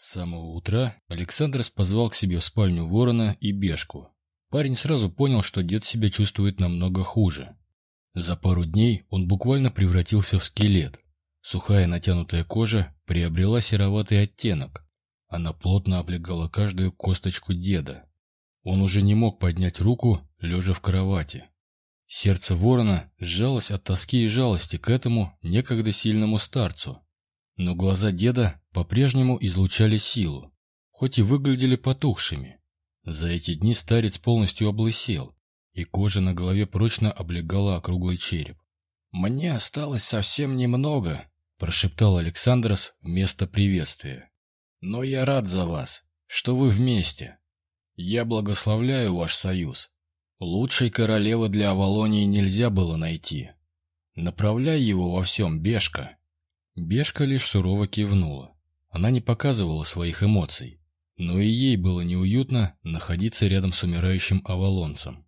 С самого утра Александр позвал к себе в спальню ворона и бешку. Парень сразу понял, что дед себя чувствует намного хуже. За пару дней он буквально превратился в скелет. Сухая натянутая кожа приобрела сероватый оттенок. Она плотно облегала каждую косточку деда. Он уже не мог поднять руку, лежа в кровати. Сердце ворона сжалось от тоски и жалости к этому некогда сильному старцу. Но глаза деда по-прежнему излучали силу, хоть и выглядели потухшими. За эти дни старец полностью облысел, и кожа на голове прочно облегала округлый череп. «Мне осталось совсем немного», — прошептал Александрос вместо приветствия. «Но я рад за вас, что вы вместе. Я благословляю ваш союз. Лучшей королевы для Авалонии нельзя было найти. Направляй его во всем, Бешка». Бешка лишь сурово кивнула. Она не показывала своих эмоций, но и ей было неуютно находиться рядом с умирающим авалонцем.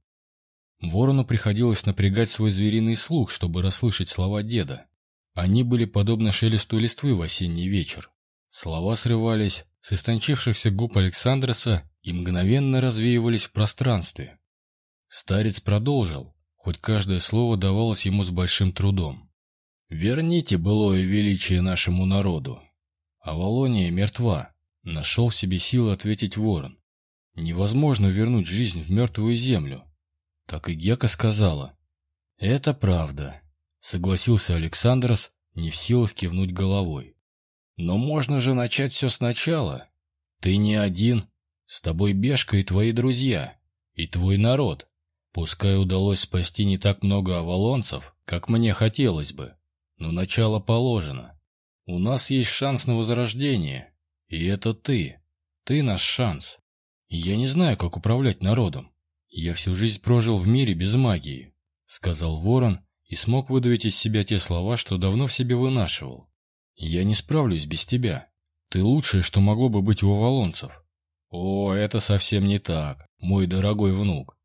Ворону приходилось напрягать свой звериный слух, чтобы расслышать слова деда. Они были подобны шелесту листвы в осенний вечер. Слова срывались с истончившихся губ Александроса и мгновенно развеивались в пространстве. Старец продолжил, хоть каждое слово давалось ему с большим трудом. Верните былое величие нашему народу. Авалония мертва. Нашел в себе силы ответить ворон. Невозможно вернуть жизнь в мертвую землю. Так и Гека сказала. Это правда. Согласился Александрос, не в силах кивнуть головой. Но можно же начать все сначала. Ты не один. С тобой Бешка и твои друзья. И твой народ. Пускай удалось спасти не так много авалонцев, как мне хотелось бы. Но начало положено. У нас есть шанс на возрождение. И это ты. Ты наш шанс. Я не знаю, как управлять народом. Я всю жизнь прожил в мире без магии, сказал Ворон и смог выдавить из себя те слова, что давно в себе вынашивал. Я не справлюсь без тебя. Ты лучшее, что могло бы быть у авалонцев. О, это совсем не так, мой дорогой внук.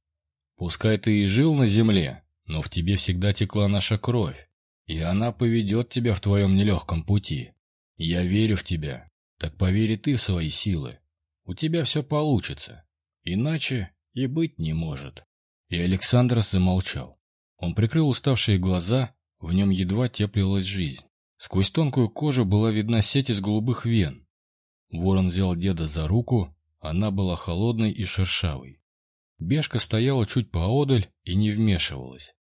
Пускай ты и жил на земле, но в тебе всегда текла наша кровь. И она поведет тебя в твоем нелегком пути. Я верю в тебя. Так поверь и ты в свои силы. У тебя все получится. Иначе и быть не может. И Александр замолчал. Он прикрыл уставшие глаза, в нем едва теплилась жизнь. Сквозь тонкую кожу была видна сеть из голубых вен. Ворон взял деда за руку, она была холодной и шершавой. Бешка стояла чуть поодаль и не вмешивалась.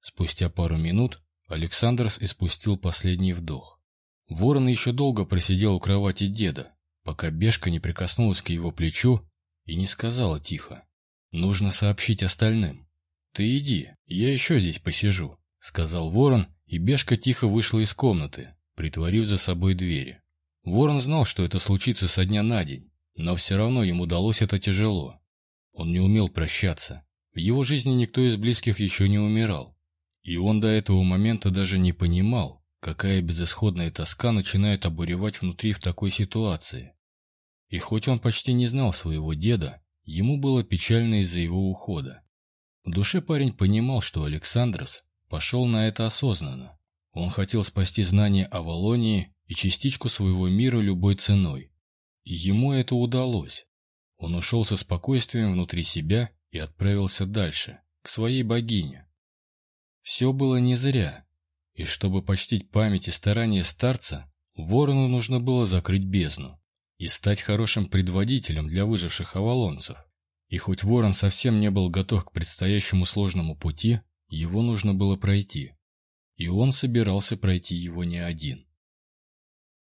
Спустя пару минут Александрс испустил последний вдох. Ворон еще долго просидел у кровати деда, пока Бешка не прикоснулась к его плечу и не сказала тихо. «Нужно сообщить остальным». «Ты иди, я еще здесь посижу», — сказал Ворон, и Бешка тихо вышла из комнаты, притворив за собой двери. Ворон знал, что это случится со дня на день, но все равно ему далось это тяжело. Он не умел прощаться. В его жизни никто из близких еще не умирал. И он до этого момента даже не понимал, какая безысходная тоска начинает обуревать внутри в такой ситуации. И хоть он почти не знал своего деда, ему было печально из-за его ухода. В душе парень понимал, что Александрос пошел на это осознанно. Он хотел спасти знания о Волонии и частичку своего мира любой ценой. И ему это удалось. Он ушел со спокойствием внутри себя и отправился дальше, к своей богине. Все было не зря. И чтобы почтить память и старания старца, ворону нужно было закрыть бездну и стать хорошим предводителем для выживших авалонцев. И хоть ворон совсем не был готов к предстоящему сложному пути, его нужно было пройти. И он собирался пройти его не один.